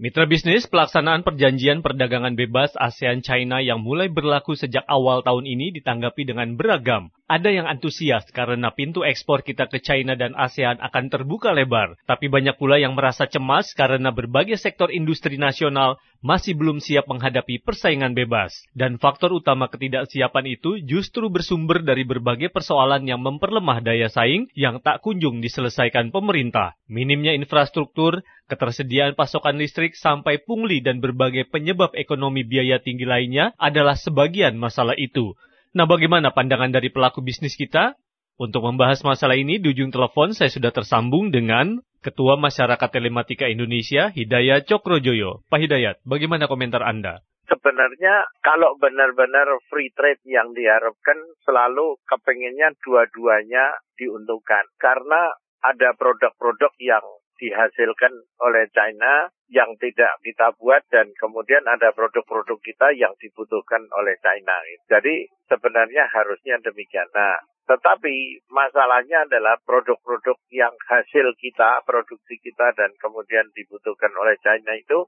Mitra bisnis pelaksanaan perjanjian perdagangan bebas ASEAN China yang mulai berlaku sejak awal tahun ini ditanggapi dengan beragam. Ada yang antusias karena pintu ekspor kita ke China dan ASEAN akan terbuka lebar, tapi banyak pula yang merasa cemas karena berbagai sektor industri nasional masih belum siap menghadapi persaingan bebas. Dan faktor utama ketidaksiapan itu justru bersumber dari berbagai persoalan yang memperlemah daya saing yang tak kunjung diselesaikan pemerintah. Minimnya infrastruktur, ketersediaan pasokan listrik sampai pungli dan berbagai penyebab ekonomi biaya tinggi lainnya adalah sebagian masalah itu. Nah, bagaimana pandangan dari pelaku bisnis kita? Untuk membahas masalah ini, di ujung telepon saya sudah tersambung dengan Ketua Masyarakat Telematika Indonesia, Hidayat Cokrojoyo. Pak Hidayat, bagaimana komentar Anda? Sebenarnya kalau benar-benar free trade yang diharapkan selalu kepengennya dua-duanya diuntungkan. Karena ada produk-produk yang dihasilkan oleh China yang tidak kita buat dan kemudian ada produk-produk kita yang dibutuhkan oleh China. Jadi sebenarnya harusnya demikian. Nah, tetapi masalahnya adalah produk-produk yang hasil kita, produksi kita dan kemudian dibutuhkan oleh China itu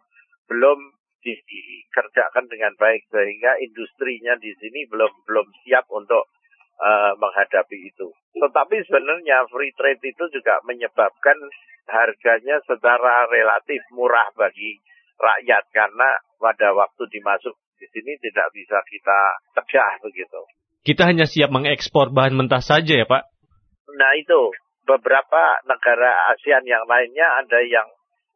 belum dikerjakan dengan baik sehingga industrinya di sini belum belum siap untuk uh, menghadapi itu. Tetapi sebenarnya free trade itu juga menyebabkan harganya secara relatif murah bagi rakyat karena pada waktu dimasuk di sini tidak bisa kita cegah begitu. Kita hanya siap mengekspor bahan mentah saja ya Pak? Nah itu, beberapa negara ASEAN yang lainnya ada yang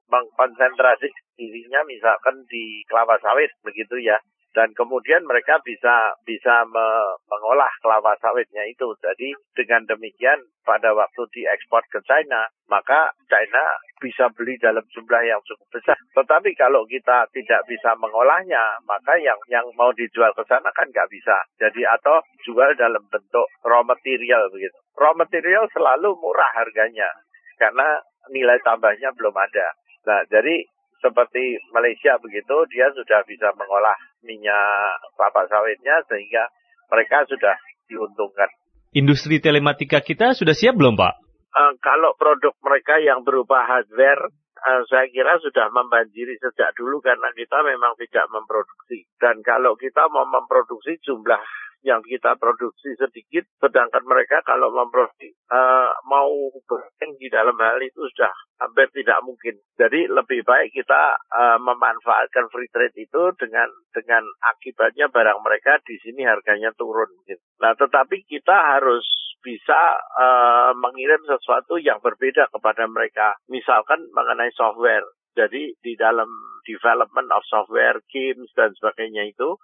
mengkonsentrasi dirinya misalkan di kelapa sawit begitu ya dan kemudian mereka bisa bisa me, mengolah kelapa sawitnya itu. Jadi dengan demikian pada waktu diekspor ke China, maka China bisa beli dalam jumlah yang cukup besar. Tetapi kalau kita tidak bisa mengolahnya, maka yang yang mau dijual ke sana kan nggak bisa. Jadi atau jual dalam bentuk raw material begitu. Raw material selalu murah harganya karena nilai tambahnya belum ada. Nah, jadi seperti Malaysia begitu, dia sudah bisa mengolah minyak kelapa sawitnya sehingga mereka sudah diuntungkan. Industri telematika kita sudah siap belum Pak? Uh, kalau produk mereka yang berupa hardware, uh, saya kira sudah membanjiri sejak dulu karena kita memang tidak memproduksi. Dan kalau kita mau memproduksi jumlah yang kita produksi sedikit, sedangkan mereka kalau memproduksi uh, mau bersaing di dalam hal itu sudah hampir tidak mungkin. Jadi lebih baik kita uh, memanfaatkan free trade itu dengan dengan akibatnya barang mereka di sini harganya turun. Gitu. Nah, tetapi kita harus bisa uh, mengirim sesuatu yang berbeda kepada mereka. Misalkan mengenai software. Jadi di dalam development of software, games dan sebagainya itu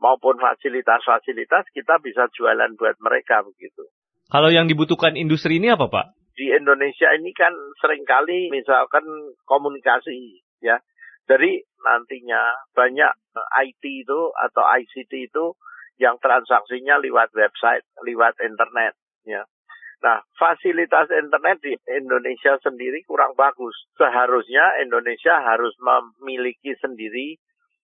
maupun fasilitas-fasilitas kita bisa jualan buat mereka begitu. Kalau yang dibutuhkan industri ini apa Pak? Di Indonesia ini kan sering kali misalkan komunikasi ya. Jadi nantinya banyak IT itu atau ICT itu yang transaksinya lewat website, lewat internet ya. Nah, fasilitas internet di Indonesia sendiri kurang bagus. Seharusnya Indonesia harus memiliki sendiri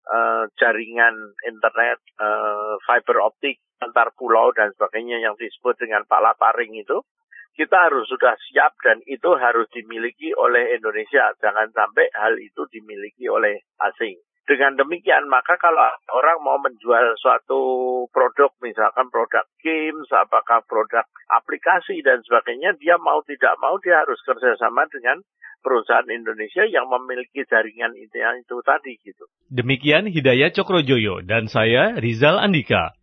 uh, jaringan internet uh, fiber optik antar pulau dan sebagainya yang disebut dengan palaparing itu kita harus sudah siap dan itu harus dimiliki oleh Indonesia. Jangan sampai hal itu dimiliki oleh asing. Dengan demikian, maka kalau orang mau menjual suatu produk, misalkan produk games, apakah produk aplikasi dan sebagainya, dia mau tidak mau dia harus kerjasama dengan perusahaan Indonesia yang memiliki jaringan itu, itu tadi gitu. Demikian Hidayat Cokrojoyo dan saya Rizal Andika.